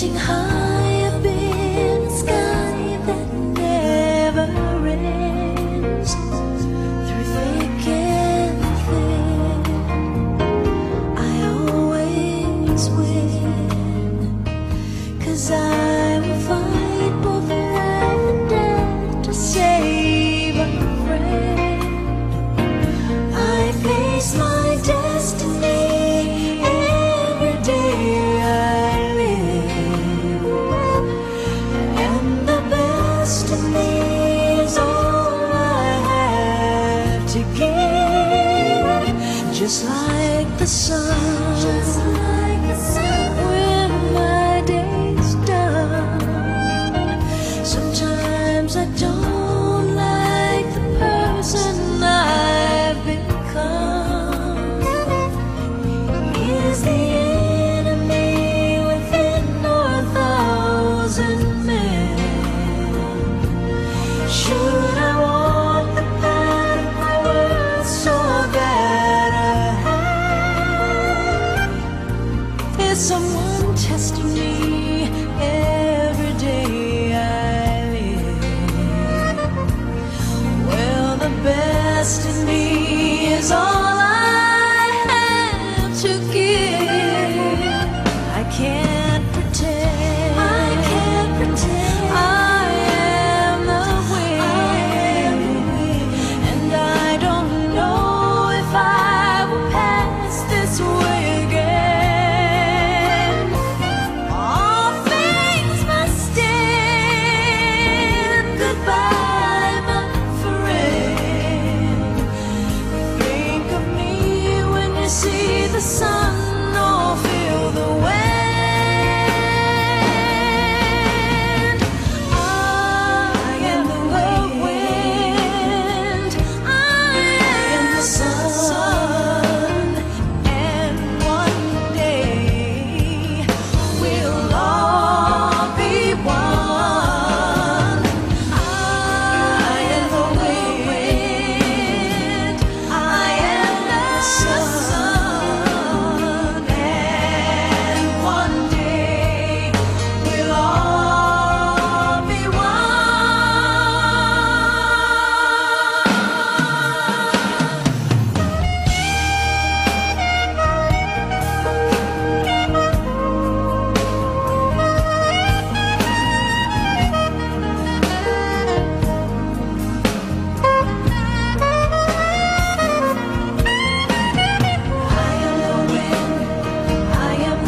静好。Just like the sun.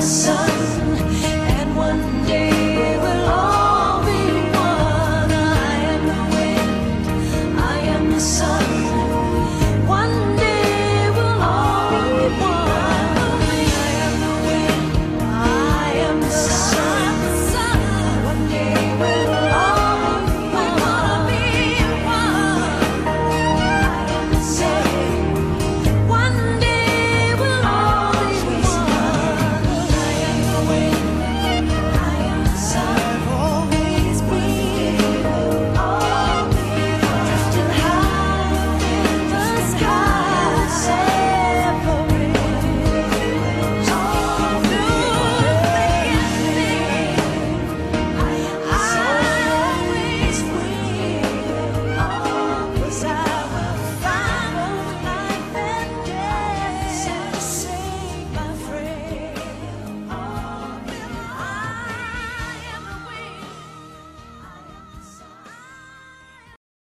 sun.